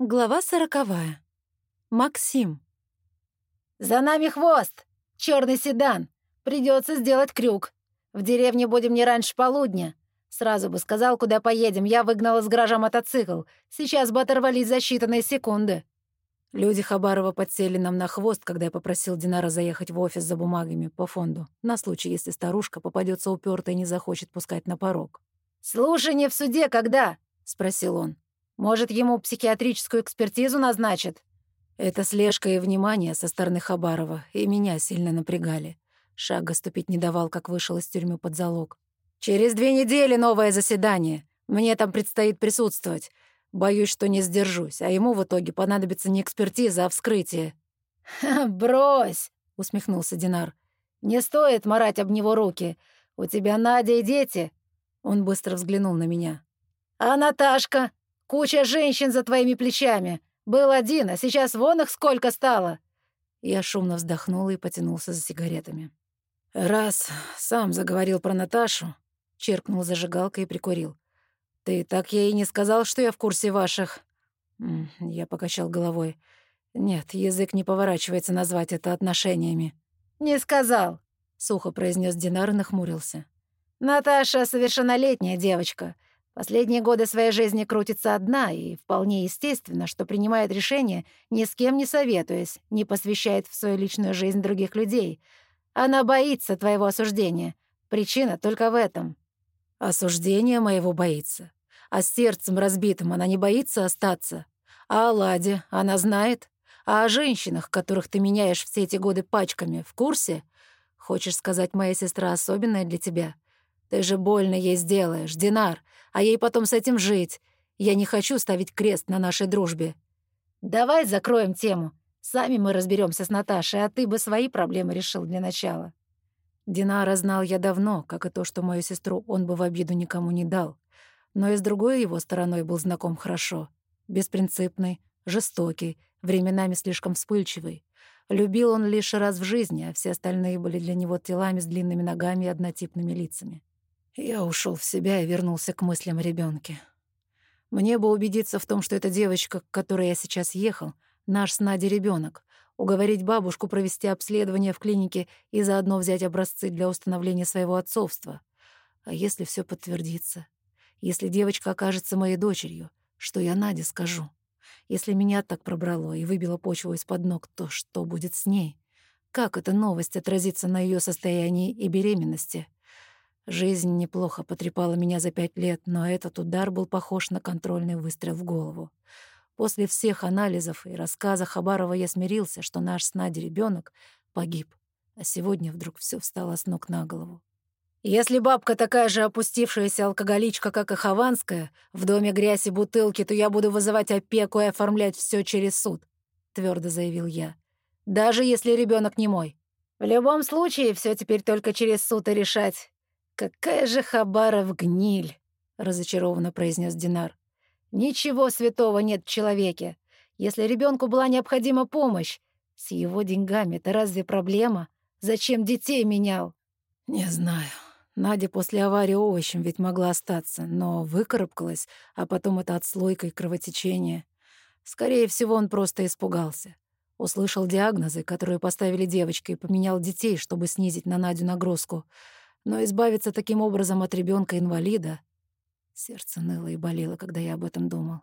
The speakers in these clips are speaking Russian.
Глава сороковая. Максим. «За нами хвост! Черный седан! Придется сделать крюк. В деревне будем не раньше полудня. Сразу бы сказал, куда поедем. Я выгнал из гаража мотоцикл. Сейчас бы оторвались за считанные секунды». Люди Хабарова подсели нам на хвост, когда я попросил Динара заехать в офис за бумагами по фонду, на случай, если старушка попадется упертая и не захочет пускать на порог. «Слушание в суде когда?» — спросил он. Может, ему психиатрическую экспертизу назначат?» Это слежка и внимание со стороны Хабарова и меня сильно напрягали. Шага ступить не давал, как вышел из тюрьмы под залог. «Через две недели новое заседание. Мне там предстоит присутствовать. Боюсь, что не сдержусь, а ему в итоге понадобится не экспертиза, а вскрытие». «Ха, брось!» — усмехнулся Динар. «Не стоит марать об него руки. У тебя Надя и дети». Он быстро взглянул на меня. «А Наташка? Куча женщин за твоими плечами. Был один, а сейчас вон их сколько стало!» Я шумно вздохнула и потянулся за сигаретами. «Раз сам заговорил про Наташу», — черкнул зажигалкой и прикурил. «Ты так ей не сказал, что я в курсе ваших...» Я покачал головой. «Нет, язык не поворачивается назвать это отношениями». «Не сказал», — сухо произнес Динар и нахмурился. «Наташа совершеннолетняя девочка. Последние годы своей жизни крутится одна, и вполне естественно, что принимает решения, ни с кем не советуясь, не посвящает в свою личную жизнь других людей. Она боится твоего осуждения. Причина только в этом. Осуждение моего боится. А с сердцем разбитым она не боится остаться. А о Ладе она знает. А о женщинах, которых ты меняешь все эти годы пачками, в курсе? Хочешь сказать, моя сестра особенная для тебя? Ты же больно ей сделаешь, Динар, а ей потом с этим жить. Я не хочу ставить крест на нашей дружбе». «Давай закроем тему. Сами мы разберемся с Наташей, а ты бы свои проблемы решил для начала». Динара знал я давно, как и то, что мою сестру он бы в обиду никому не дал. Но и с другой его стороной был знаком хорошо. Беспринципный, жестокий, временами слишком вспыльчивый. Любил он лишь раз в жизни, а все остальные были для него телами с длинными ногами и однотипными лицами. Я ушел в себя и вернулся к мыслям о ребенке. Мне бы убедиться в том, что эта девочка, к которой я сейчас ехал, наш с Надей ребенок, уговорить бабушку провести обследование в клинике и заодно взять образцы для установления своего отцовства. А если все подтвердится? Если девочка окажется моей дочерью, что я Наде скажу? Если меня так пробрало и выбило почву из-под ног, то что будет с ней? Как эта новость отразится на ее состоянии и беременности? Жизнь неплохо потрепала меня за пять лет, но этот удар был похож на контрольный выстрел в голову. После всех анализов и рассказа Хабарова я смирился, что наш с Надей ребёнок погиб. А сегодня вдруг всё встало с ног на голову. Если бабка такая же опустившаяся алкоголичка, как и Хованская, в доме грязь и бутылки, то я буду вызывать опеку и оформлять всё через суд, твёрдо заявил я. Даже если ребёнок не мой. В любом случае, всё теперь только через суд и решать. «Какая же Хабаров гниль!» — разочарованно произнес Динар. «Ничего святого нет в человеке. Если ребенку была необходима помощь, с его деньгами это разве проблема? Зачем детей менял?» «Не знаю. Надя после аварии овощем ведь могла остаться, но выкарабкалась, а потом это отслойка и кровотечение. Скорее всего, он просто испугался. Услышал диагнозы, которые поставили девочке, и поменял детей, чтобы снизить на Надю нагрузку — но избавиться таким образом от ребенка инвалида Сердце ныло и болело, когда я об этом думал.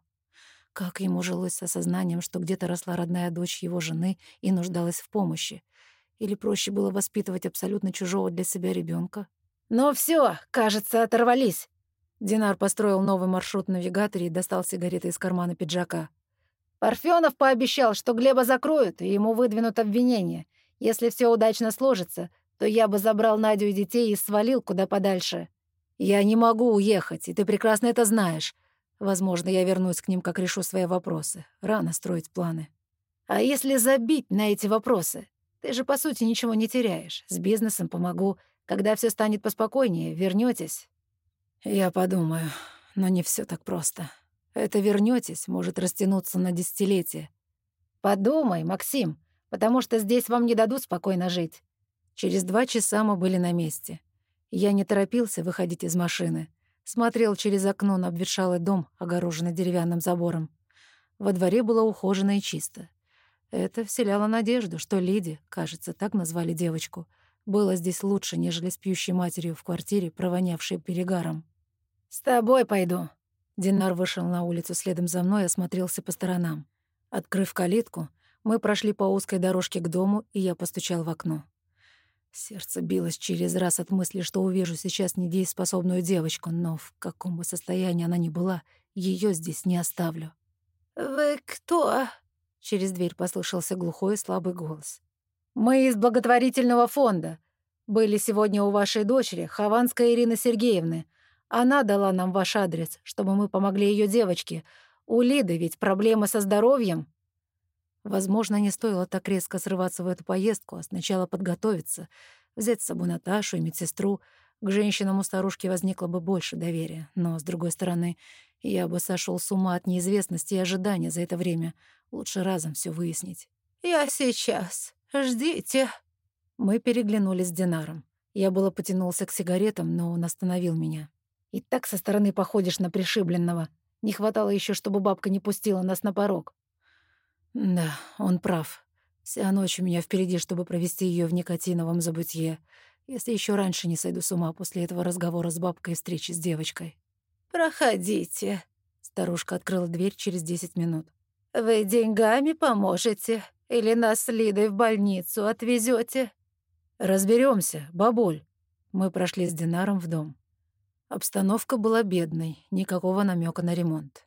Как ему жилось с осознанием, что где-то росла родная дочь его жены и нуждалась в помощи? Или проще было воспитывать абсолютно чужого для себя ребенка? «Ну все, кажется, оторвались!» Динар построил новый маршрут в навигаторе и достал сигареты из кармана пиджака. Парфенов пообещал, что Глеба закроют, и ему выдвинут обвинение. Если все удачно сложится, то я бы забрал Надю и детей и свалил куда подальше. Я не могу уехать, и ты прекрасно это знаешь. Возможно, я вернусь к ним, как решу свои вопросы. Рано строить планы. А если забить на эти вопросы? Ты же, по сути, ничего не теряешь. С бизнесом помогу. Когда все станет поспокойнее, вернётесь. Я подумаю, но не все так просто. Это вернётесь может растянуться на десятилетия. Подумай, Максим, потому что здесь вам не дадут спокойно жить. Через два часа мы были на месте. Я не торопился выходить из машины. Смотрел через окно на обветшалый дом, огороженный деревянным забором. Во дворе было ухожено и чисто. Это вселяло надежду, что Лиди, кажется, так назвали девочку, было здесь лучше, нежели с пьющей матерью в квартире, провонявшей перегаром. «С тобой пойду». Динар вышел на улицу следом за мной и осмотрелся по сторонам. Открыв калитку, мы прошли по узкой дорожке к дому, и я постучал в окно. Сердце билось через раз от мысли, что увижу сейчас недееспособную девочку, но в каком бы состоянии она ни была, ее здесь не оставлю. «Вы кто?» — через дверь послышался глухой слабый голос. «Мы из благотворительного фонда. Были сегодня у вашей дочери, Хованская Ирины Сергеевны. Она дала нам ваш адрес, чтобы мы помогли ее девочке. У Лиды ведь проблемы со здоровьем». Возможно, не стоило так резко срываться в эту поездку, а сначала подготовиться, взять с собой Наташу и медсестру. К женщинам у старушки возникло бы больше доверия. Но, с другой стороны, я бы сошел с ума от неизвестности и ожидания за это время. Лучше разом все выяснить. «Я сейчас. Ждите». Мы переглянулись с Динаром. Я было потянулся к сигаретам, но он остановил меня. «И так со стороны походишь на пришибленного. Не хватало еще, чтобы бабка не пустила нас на порог». Да, он прав. Вся ночь у меня впереди, чтобы провести ее в никотиновом забытье, если еще раньше не сойду с ума после этого разговора с бабкой и встречи с девочкой. «Проходите». Старушка открыла дверь через десять минут. «Вы деньгами поможете? Или нас с Лидой в больницу отвезете? Разберемся, бабуль». Мы прошли с Динаром в дом. Обстановка была бедной, никакого намека на ремонт.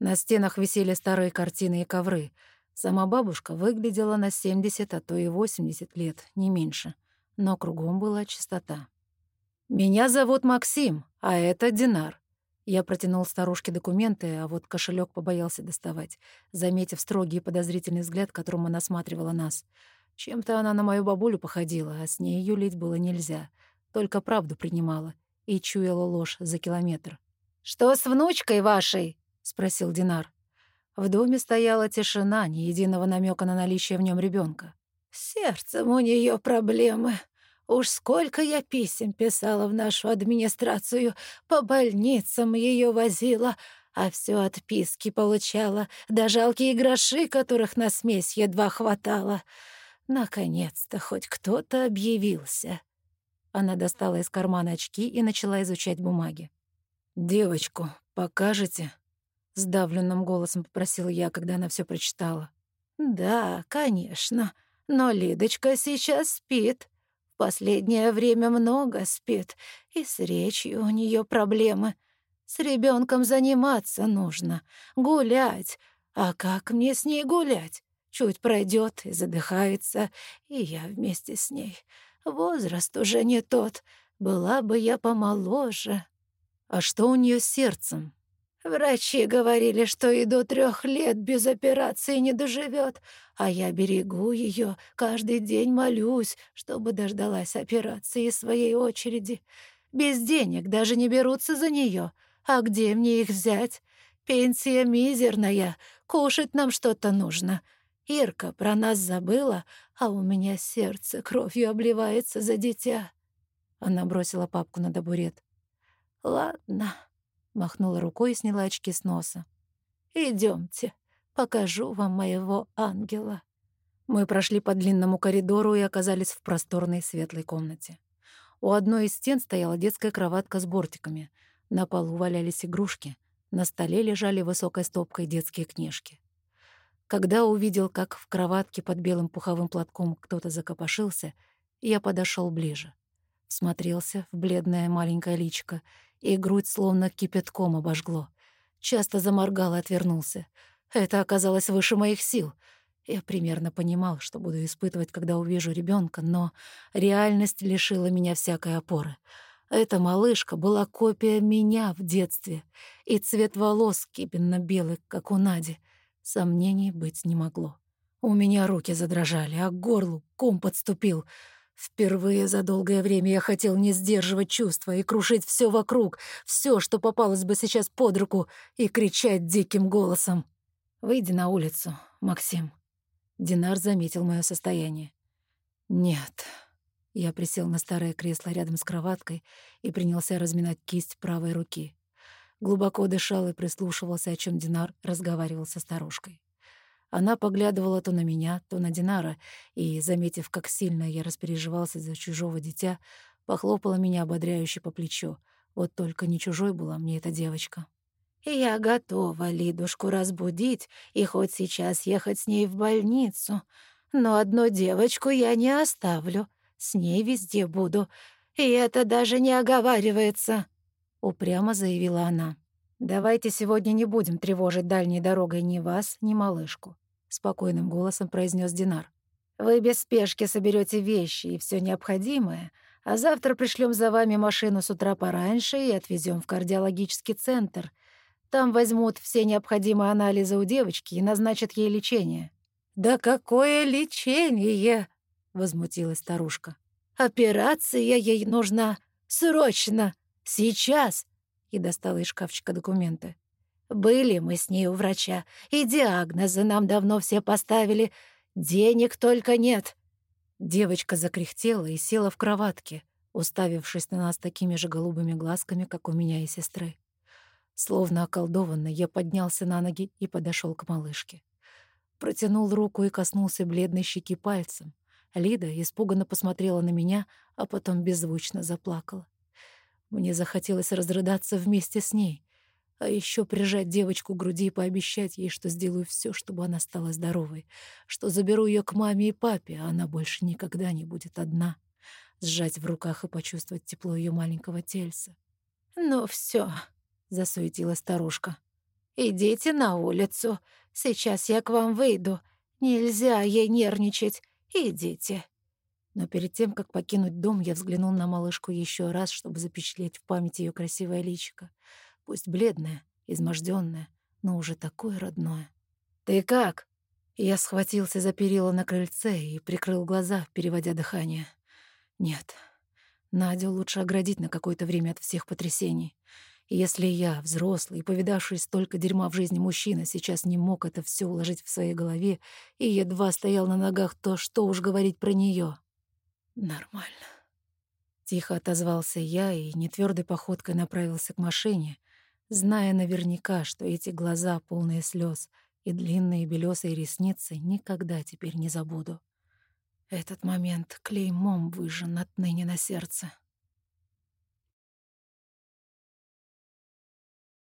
На стенах висели старые картины и ковры — Сама бабушка выглядела на 70, а то и 80 лет, не меньше, но кругом была чистота. «Меня зовут Максим, а это Динар». Я протянул старушке документы, а вот кошелек побоялся доставать, заметив строгий и подозрительный взгляд, которым она осматривала нас. Чем-то она на мою бабулю походила, а с ней юлить было нельзя. Только правду принимала и чуяла ложь за километр. «Что с внучкой вашей?» — спросил Динар. В доме стояла тишина, ни единого намека на наличие в нем ребенка. «С сердцем у нее проблемы. Уж сколько я писем писала в нашу администрацию, по больницам ее возила, а все отписки получала, да жалкие гроши, которых на смесь едва хватало. Наконец-то хоть кто-то объявился». Она достала из кармана очки и начала изучать бумаги. «Девочку покажете?» Сдавленным голосом попросила я, когда она все прочитала. «Да, конечно. Но Лидочка сейчас спит. В последнее время много спит, и с речью у нее проблемы. С ребенком заниматься нужно, гулять. А как мне с ней гулять? Чуть пройдет и задыхается, и я вместе с ней. Возраст уже не тот. Была бы я помоложе». «А что у нее с сердцем?» Врачи говорили, что и до трех лет без операции не доживет, а я берегу ее, каждый день молюсь, чтобы дождалась операции своей очереди. Без денег даже не берутся за нее. А где мне их взять? Пенсия мизерная, кушать нам что-то нужно. Ирка про нас забыла, а у меня сердце кровью обливается за дитя. Она бросила папку на табурет. «Ладно». Махнула рукой и сняла очки с носа. Идемте, покажу вам моего ангела». Мы прошли по длинному коридору и оказались в просторной светлой комнате. У одной из стен стояла детская кроватка с бортиками. На полу валялись игрушки. На столе лежали высокой стопкой детские книжки. Когда увидел, как в кроватке под белым пуховым платком кто-то закопошился, я подошел ближе. Смотрелся в бледное маленькое личико и грудь словно кипятком обожгло. Часто заморгал и отвернулся. Это оказалось выше моих сил. Я примерно понимал, что буду испытывать, когда увижу ребенка, но реальность лишила меня всякой опоры. Эта малышка была копия меня в детстве, и цвет волос кипенно-белый, как у Нади. Сомнений быть не могло. У меня руки задрожали, а к горлу ком подступил — Впервые за долгое время я хотел не сдерживать чувства и крушить все вокруг, все, что попалось бы сейчас под руку, и кричать диким голосом. «Выйди на улицу, Максим». Динар заметил мое состояние. «Нет». Я присел на старое кресло рядом с кроваткой и принялся разминать кисть правой руки. глубоко дышал и прислушивался, о чем Динар разговаривал со старушкой. Она поглядывала то на меня, то на Динара, и, заметив, как сильно я распереживался за чужого дитя, похлопала меня ободряюще по плечу. Вот только не чужой была мне эта девочка. «Я готова Лидушку разбудить и хоть сейчас ехать с ней в больницу, но одну девочку я не оставлю, с ней везде буду, и это даже не оговаривается», — упрямо заявила она. «Давайте сегодня не будем тревожить дальней дорогой ни вас, ни малышку», — спокойным голосом произнес Динар. «Вы без спешки соберете вещи и все необходимое, а завтра пришлем за вами машину с утра пораньше и отвезем в кардиологический центр. Там возьмут все необходимые анализы у девочки и назначат ей лечение». «Да какое лечение!» — возмутилась старушка. «Операция ей нужна. Срочно. Сейчас и достала из шкафчика документы. «Были мы с ней у врача, и диагнозы нам давно все поставили. Денег только нет». Девочка закряхтела и села в кроватке, уставившись на нас такими же голубыми глазками, как у меня и сестры. Словно околдованный, я поднялся на ноги и подошел к малышке. Протянул руку и коснулся бледной щеки пальцем. Лида испуганно посмотрела на меня, а потом беззвучно заплакала. Мне захотелось разрыдаться вместе с ней, а еще прижать девочку к груди и пообещать ей, что сделаю все, чтобы она стала здоровой, что заберу ее к маме и папе, а она больше никогда не будет одна. Сжать в руках и почувствовать тепло ее маленького тельца. «Ну все, засуетилась старушка. «Идите на улицу. Сейчас я к вам выйду. Нельзя ей нервничать. Идите». Но перед тем, как покинуть дом, я взглянул на малышку еще раз, чтобы запечатлеть в памяти ее красивое личико. Пусть бледное, изможденное, но уже такое родное. «Ты как?» Я схватился за перила на крыльце и прикрыл глаза, переводя дыхание. «Нет, Надю лучше оградить на какое-то время от всех потрясений. И если я, взрослый, повидавший столько дерьма в жизни мужчина, сейчас не мог это все уложить в своей голове и едва стоял на ногах, то что уж говорить про нее. «Нормально». Тихо отозвался я и нетвёрдой походкой направился к машине, зная наверняка, что эти глаза, полные слез, и длинные белёсые ресницы никогда теперь не забуду. Этот момент клеймом выжжен отныне на сердце.